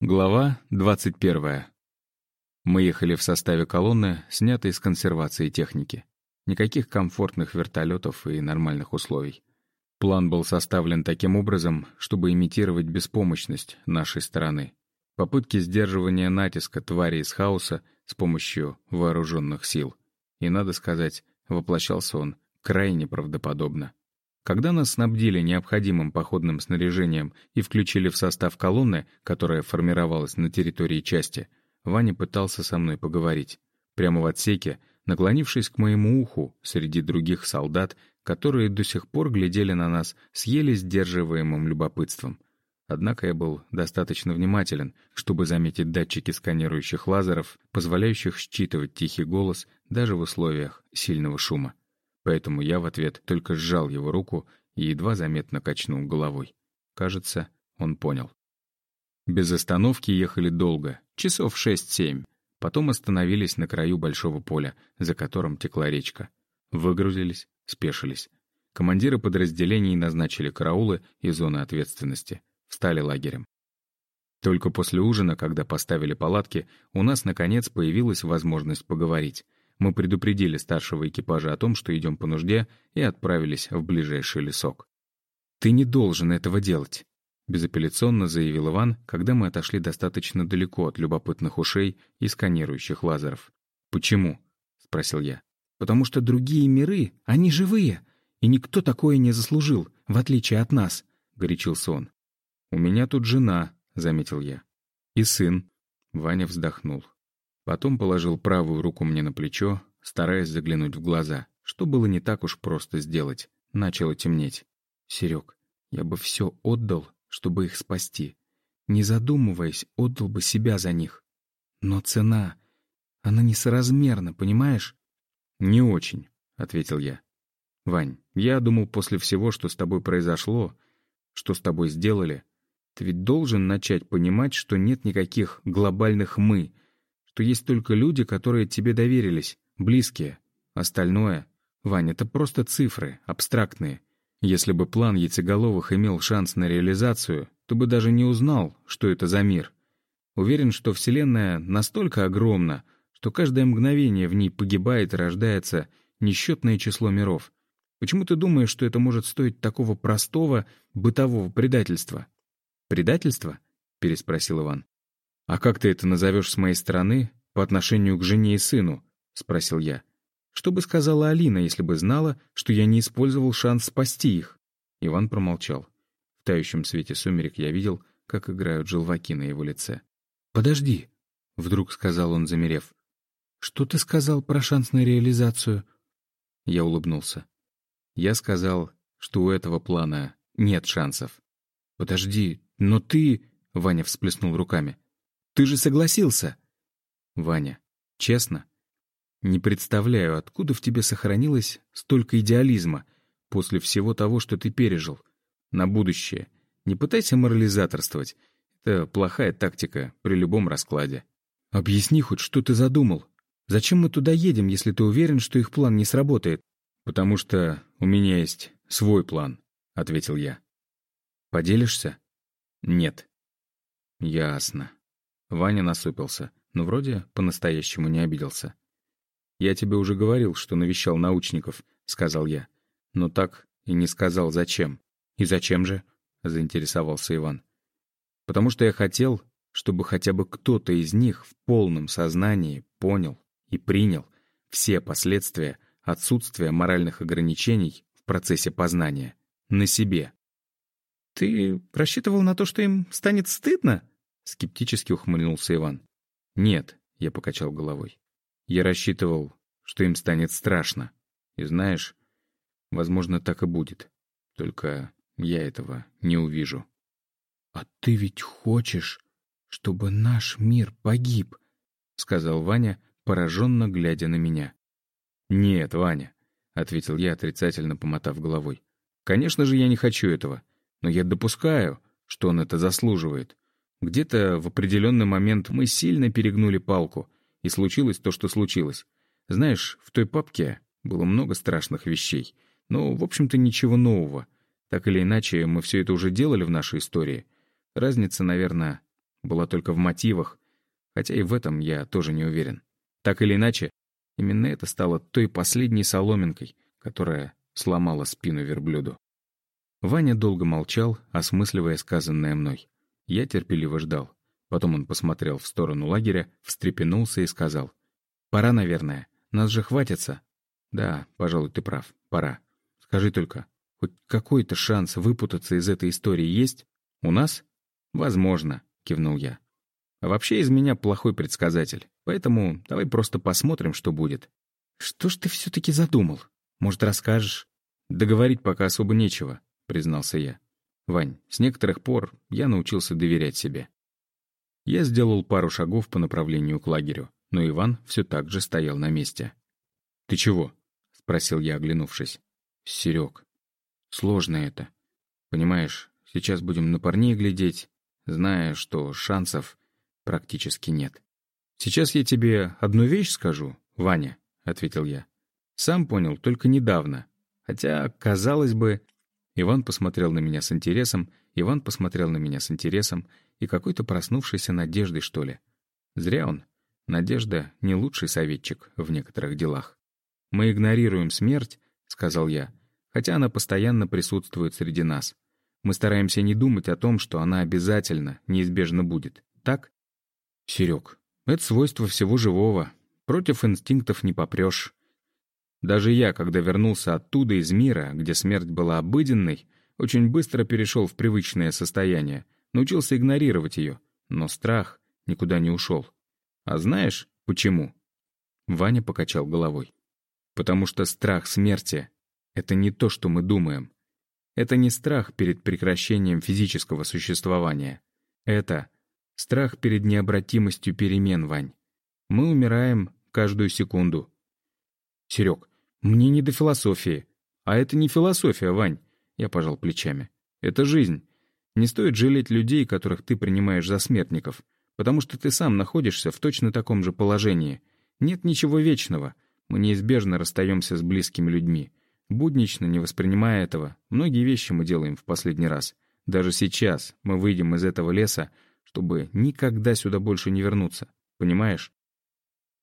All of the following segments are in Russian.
Глава 21. Мы ехали в составе колонны, снятой с консервации техники. Никаких комфортных вертолетов и нормальных условий. План был составлен таким образом, чтобы имитировать беспомощность нашей стороны. Попытки сдерживания натиска твари из хаоса с помощью вооруженных сил. И, надо сказать, воплощался он крайне правдоподобно. Когда нас снабдили необходимым походным снаряжением и включили в состав колонны, которая формировалась на территории части, Ваня пытался со мной поговорить. Прямо в отсеке, наклонившись к моему уху, среди других солдат, которые до сих пор глядели на нас с еле сдерживаемым любопытством. Однако я был достаточно внимателен, чтобы заметить датчики сканирующих лазеров, позволяющих считывать тихий голос даже в условиях сильного шума поэтому я в ответ только сжал его руку и едва заметно качнул головой. Кажется, он понял. Без остановки ехали долго, часов шесть-семь. Потом остановились на краю большого поля, за которым текла речка. Выгрузились, спешились. Командиры подразделений назначили караулы и зоны ответственности. Встали лагерем. Только после ужина, когда поставили палатки, у нас, наконец, появилась возможность поговорить. Мы предупредили старшего экипажа о том, что идем по нужде, и отправились в ближайший лесок. «Ты не должен этого делать», — безапелляционно заявил Иван, когда мы отошли достаточно далеко от любопытных ушей и сканирующих лазеров. «Почему?» — спросил я. «Потому что другие миры, они живые, и никто такое не заслужил, в отличие от нас», — горячился он. «У меня тут жена», — заметил я. «И сын». Ваня вздохнул. Потом положил правую руку мне на плечо, стараясь заглянуть в глаза, что было не так уж просто сделать. Начало темнеть. «Серег, я бы все отдал, чтобы их спасти. Не задумываясь, отдал бы себя за них. Но цена, она несоразмерна, понимаешь?» «Не очень», — ответил я. «Вань, я думал, после всего, что с тобой произошло, что с тобой сделали, ты ведь должен начать понимать, что нет никаких глобальных «мы», что есть только люди, которые тебе доверились, близкие. Остальное, Вань, это просто цифры, абстрактные. Если бы план Яйцеголовых имел шанс на реализацию, то бы даже не узнал, что это за мир. Уверен, что Вселенная настолько огромна, что каждое мгновение в ней погибает и рождается несчетное число миров. Почему ты думаешь, что это может стоить такого простого бытового предательства? «Предательство?» — переспросил Иван. «А как ты это назовешь с моей стороны по отношению к жене и сыну?» — спросил я. «Что бы сказала Алина, если бы знала, что я не использовал шанс спасти их?» Иван промолчал. В тающем свете сумерек я видел, как играют желваки на его лице. «Подожди», — вдруг сказал он, замерев. «Что ты сказал про шанс на реализацию?» Я улыбнулся. Я сказал, что у этого плана нет шансов. «Подожди, но ты...» — Ваня всплеснул руками. Ты же согласился!» «Ваня, честно, не представляю, откуда в тебе сохранилось столько идеализма после всего того, что ты пережил. На будущее. Не пытайся морализаторствовать. Это плохая тактика при любом раскладе. Объясни хоть, что ты задумал. Зачем мы туда едем, если ты уверен, что их план не сработает? Потому что у меня есть свой план, — ответил я. Поделишься? Нет. Ясно. Ваня насупился, но вроде по-настоящему не обиделся. «Я тебе уже говорил, что навещал научников», — сказал я. «Но так и не сказал, зачем». «И зачем же?» — заинтересовался Иван. «Потому что я хотел, чтобы хотя бы кто-то из них в полном сознании понял и принял все последствия отсутствия моральных ограничений в процессе познания на себе». «Ты рассчитывал на то, что им станет стыдно?» Скептически ухмыльнулся Иван. «Нет», — я покачал головой. «Я рассчитывал, что им станет страшно. И знаешь, возможно, так и будет. Только я этого не увижу». «А ты ведь хочешь, чтобы наш мир погиб?» — сказал Ваня, пораженно глядя на меня. «Нет, Ваня», — ответил я, отрицательно помотав головой. «Конечно же, я не хочу этого, но я допускаю, что он это заслуживает. Где-то в определенный момент мы сильно перегнули палку, и случилось то, что случилось. Знаешь, в той папке было много страшных вещей, но, в общем-то, ничего нового. Так или иначе, мы все это уже делали в нашей истории. Разница, наверное, была только в мотивах, хотя и в этом я тоже не уверен. Так или иначе, именно это стало той последней соломинкой, которая сломала спину верблюду. Ваня долго молчал, осмысливая сказанное мной. Я терпеливо ждал. Потом он посмотрел в сторону лагеря, встрепенулся и сказал. «Пора, наверное. Нас же хватится». «Да, пожалуй, ты прав. Пора. Скажи только, хоть какой-то шанс выпутаться из этой истории есть? У нас?» «Возможно», — кивнул я. «А вообще из меня плохой предсказатель, поэтому давай просто посмотрим, что будет». «Что ж ты все-таки задумал? Может, расскажешь?» «Договорить пока особо нечего», — признался я. «Вань, с некоторых пор я научился доверять себе». Я сделал пару шагов по направлению к лагерю, но Иван все так же стоял на месте. «Ты чего?» — спросил я, оглянувшись. «Серег, сложно это. Понимаешь, сейчас будем на парней глядеть, зная, что шансов практически нет». «Сейчас я тебе одну вещь скажу, Ваня», — ответил я. «Сам понял только недавно. Хотя, казалось бы...» Иван посмотрел на меня с интересом, Иван посмотрел на меня с интересом, и какой-то проснувшейся надеждой, что ли. Зря он. Надежда — не лучший советчик в некоторых делах. «Мы игнорируем смерть», — сказал я, хотя она постоянно присутствует среди нас. Мы стараемся не думать о том, что она обязательно, неизбежно будет. Так? Серег, это свойство всего живого. Против инстинктов не попрешь. Даже я, когда вернулся оттуда из мира, где смерть была обыденной, очень быстро перешел в привычное состояние — научился игнорировать ее, но страх никуда не ушел. А знаешь, почему? Ваня покачал головой. Потому что страх смерти — это не то, что мы думаем. Это не страх перед прекращением физического существования. Это страх перед необратимостью перемен, Вань. Мы умираем каждую секунду. Серег, мне не до философии. А это не философия, Вань. Я пожал плечами. Это жизнь. Не стоит жалеть людей, которых ты принимаешь за смертников, потому что ты сам находишься в точно таком же положении. Нет ничего вечного. Мы неизбежно расстаемся с близкими людьми. Буднично, не воспринимая этого, многие вещи мы делаем в последний раз. Даже сейчас мы выйдем из этого леса, чтобы никогда сюда больше не вернуться. Понимаешь?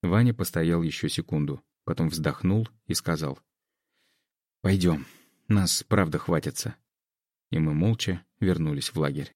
Ваня постоял еще секунду, потом вздохнул и сказал. «Пойдем, нас правда хватится» и мы молча вернулись в лагерь.